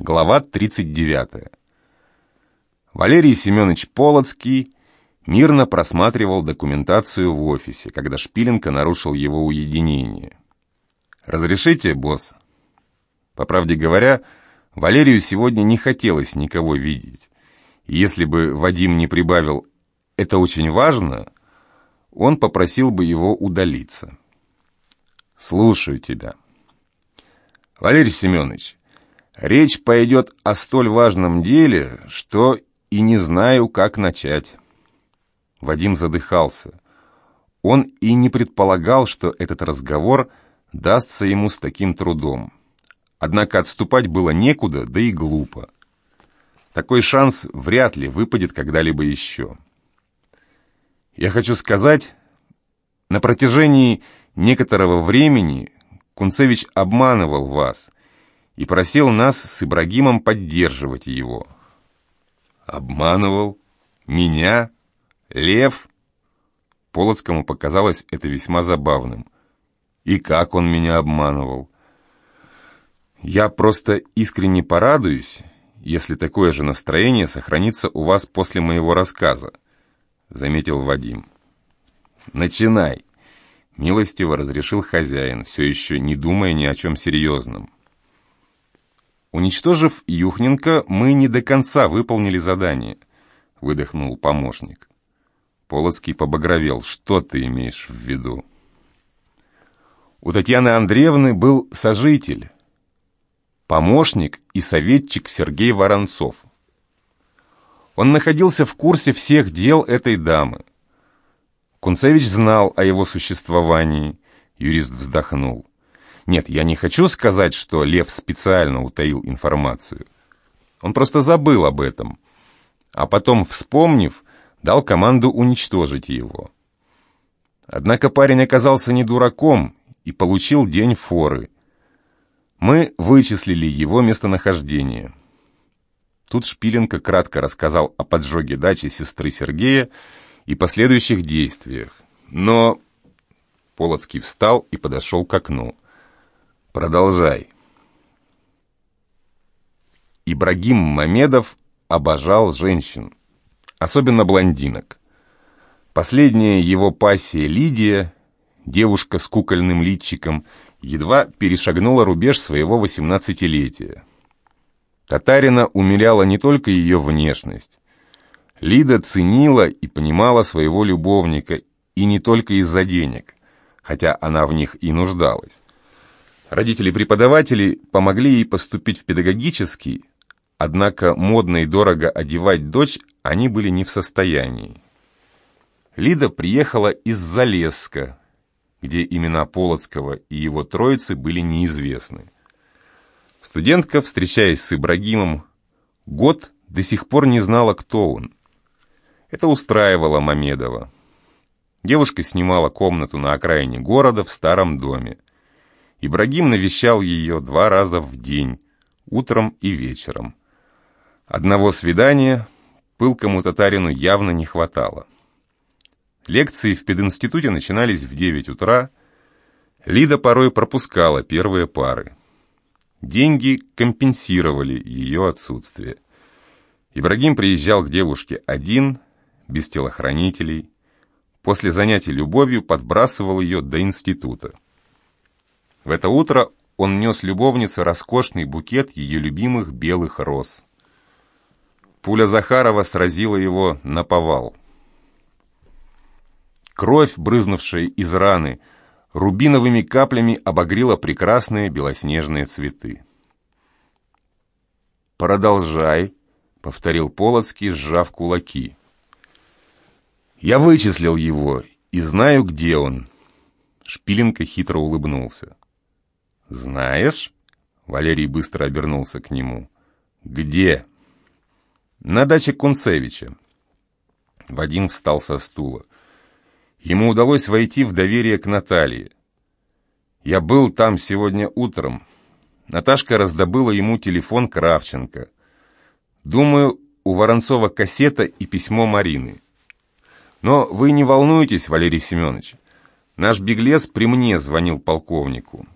Глава 39. Валерий Семенович Полоцкий мирно просматривал документацию в офисе, когда Шпиленко нарушил его уединение. «Разрешите, босс?» По правде говоря, Валерию сегодня не хотелось никого видеть. И если бы Вадим не прибавил «это очень важно», он попросил бы его удалиться. «Слушаю тебя». «Валерий Семенович, речь пойдет о столь важном деле, что и не знаю, как начать». Вадим задыхался. Он и не предполагал, что этот разговор дастся ему с таким трудом. Однако отступать было некуда, да и глупо. Такой шанс вряд ли выпадет когда-либо еще. Я хочу сказать, на протяжении некоторого времени Кунцевич обманывал вас и просил нас с Ибрагимом поддерживать его. Обманывал? Меня? Лев? Полоцкому показалось это весьма забавным. И как он меня обманывал? Я просто искренне порадуюсь, если такое же настроение сохранится у вас после моего рассказа, заметил Вадим. Начинай. Милостиво разрешил хозяин, все еще не думая ни о чем серьезном. Уничтожив Юхненко, мы не до конца выполнили задание, выдохнул помощник. Полоцкий побагровел. Что ты имеешь в виду? У Татьяны Андреевны был сожитель, помощник и советчик Сергей Воронцов. Он находился в курсе всех дел этой дамы. Кунцевич знал о его существовании, юрист вздохнул. Нет, я не хочу сказать, что Лев специально утаил информацию. Он просто забыл об этом. А потом, вспомнив, дал команду уничтожить его. Однако парень оказался не дураком и получил день форы – мы вычислили его местонахождение. Тут Шпиленко кратко рассказал о поджоге дачи сестры Сергея и последующих действиях. Но Полоцкий встал и подошел к окну. «Продолжай». Ибрагим Мамедов обожал женщин, особенно блондинок. Последняя его пассия Лидия, девушка с кукольным личиком, едва перешагнула рубеж своего восемнадцатилетия. Татарина умиляла не только ее внешность. Лида ценила и понимала своего любовника, и не только из-за денег, хотя она в них и нуждалась. Родители-преподаватели помогли ей поступить в педагогический, однако модно и дорого одевать дочь они были не в состоянии. Лида приехала из Залесска, где имена Полоцкого и его троицы были неизвестны. Студентка, встречаясь с Ибрагимом, год до сих пор не знала, кто он. Это устраивало Мамедова. Девушка снимала комнату на окраине города в старом доме. Ибрагим навещал ее два раза в день, утром и вечером. Одного свидания пылкому татарину явно не хватало. Лекции в пединституте начинались в 9 утра. Лида порой пропускала первые пары. Деньги компенсировали ее отсутствие. Ибрагим приезжал к девушке один, без телохранителей. После занятий любовью подбрасывал ее до института. В это утро он нес любовнице роскошный букет ее любимых белых роз. Пуля Захарова сразила его на повал. Кровь, брызнувшая из раны, рубиновыми каплями обогрела прекрасные белоснежные цветы. «Продолжай», — повторил Полоцкий, сжав кулаки. «Я вычислил его и знаю, где он». Шпиленко хитро улыбнулся. «Знаешь?» — Валерий быстро обернулся к нему. «Где?» «На даче Кунцевича». Вадим встал со стула ему удалось войти в доверие к Наталье. Я был там сегодня утром. Наташка раздобыла ему телефон Кравченко. Думаю, у Воронцова кассета и письмо Марины. Но вы не волнуйтесь, Валерий Семенович. Наш беглец при мне звонил полковнику.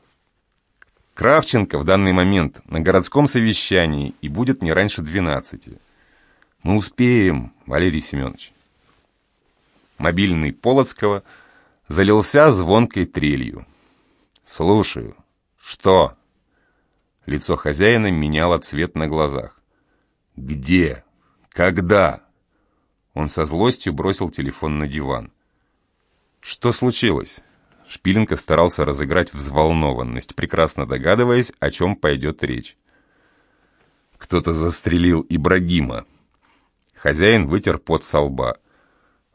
Кравченко в данный момент на городском совещании и будет не раньше двенадцати. Мы успеем, Валерий Семенович. Мобильный Полоцкого залился звонкой трелью. «Слушаю. Что?» Лицо хозяина меняло цвет на глазах. «Где? Когда?» Он со злостью бросил телефон на диван. «Что случилось?» Шпиленко старался разыграть взволнованность, прекрасно догадываясь, о чем пойдет речь. Кто-то застрелил Ибрагима. Хозяин вытер пот со лба.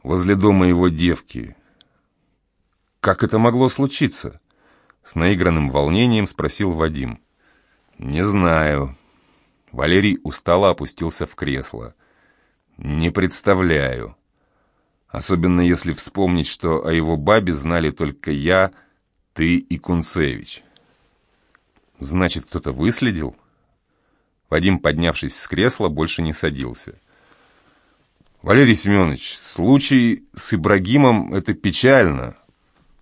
Возле дома его девки. «Как это могло случиться?» С наигранным волнением спросил Вадим. «Не знаю». Валерий устало опустился в кресло. «Не представляю. Особенно если вспомнить, что о его бабе знали только я, ты и Кунцевич. Значит, кто-то выследил? Вадим, поднявшись с кресла, больше не садился. Валерий Семенович, случай с Ибрагимом — это печально,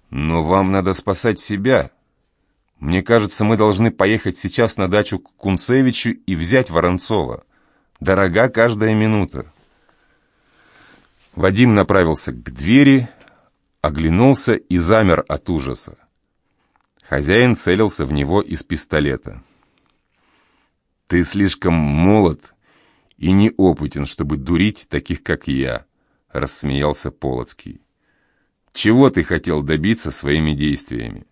но вам надо спасать себя. Мне кажется, мы должны поехать сейчас на дачу к Кунцевичу и взять Воронцова. Дорога каждая минута. Вадим направился к двери, оглянулся и замер от ужаса. Хозяин целился в него из пистолета. «Ты слишком молод и неопытен, чтобы дурить таких, как я», — рассмеялся Полоцкий. «Чего ты хотел добиться своими действиями?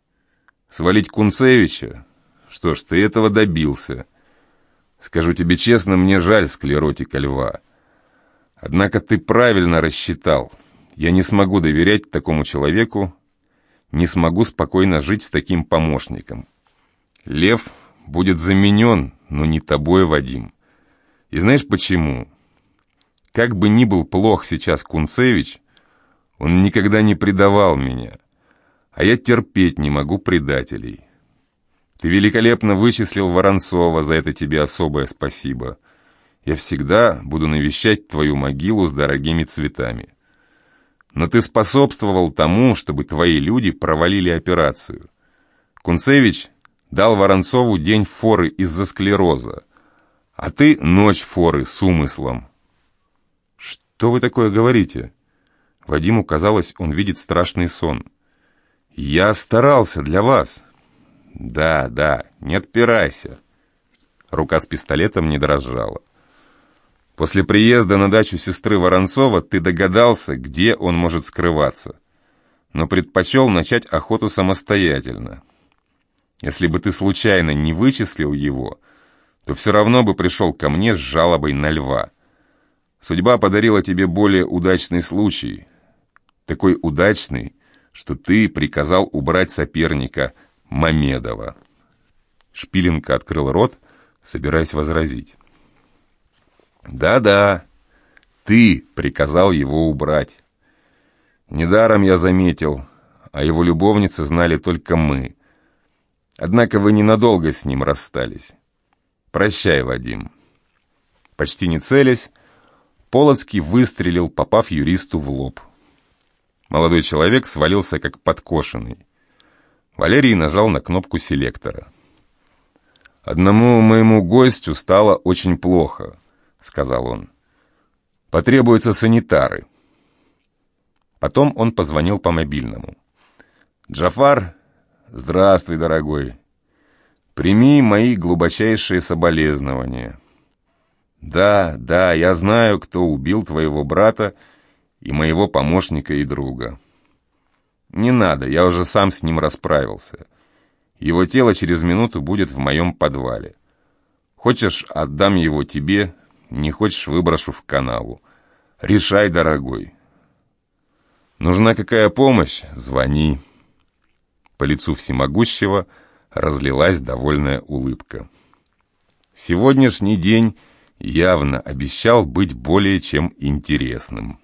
Свалить Кунцевича? Что ж, ты этого добился. Скажу тебе честно, мне жаль склеротика льва». Однако ты правильно рассчитал. Я не смогу доверять такому человеку, не смогу спокойно жить с таким помощником. Лев будет заменен, но не тобой, Вадим. И знаешь почему? Как бы ни был плох сейчас Кунцевич, он никогда не предавал меня, а я терпеть не могу предателей. Ты великолепно вычислил Воронцова, за это тебе особое спасибо я всегда буду навещать твою могилу с дорогими цветами. Но ты способствовал тому, чтобы твои люди провалили операцию. Кунцевич дал Воронцову день форы из-за склероза, а ты ночь форы с умыслом. Что вы такое говорите? Вадиму казалось, он видит страшный сон. Я старался для вас. Да, да, не отпирайся. Рука с пистолетом не дрожала. После приезда на дачу сестры Воронцова ты догадался, где он может скрываться, но предпочел начать охоту самостоятельно. Если бы ты случайно не вычислил его, то все равно бы пришел ко мне с жалобой на льва. Судьба подарила тебе более удачный случай. Такой удачный, что ты приказал убрать соперника Мамедова. Шпиленко открыл рот, собираясь возразить. Да-да, ты приказал его убрать. Недаром я заметил, а его любовницы знали только мы. Однако вы ненадолго с ним расстались. Прощай, Вадим. Почти не целясь, Полоцкий выстрелил, попав юристу в лоб. Молодой человек свалился как подкошенный. Валерий нажал на кнопку селектора. Одному моему гостю стало очень плохо сказал он. «Потребуются санитары». Потом он позвонил по мобильному. «Джафар, здравствуй, дорогой. Прими мои глубочайшие соболезнования. Да, да, я знаю, кто убил твоего брата и моего помощника и друга. Не надо, я уже сам с ним расправился. Его тело через минуту будет в моем подвале. Хочешь, отдам его тебе, не хочешь, выброшу в канаву. Решай, дорогой. Нужна какая помощь? Звони. По лицу всемогущего разлилась довольная улыбка. Сегодняшний день явно обещал быть более чем интересным.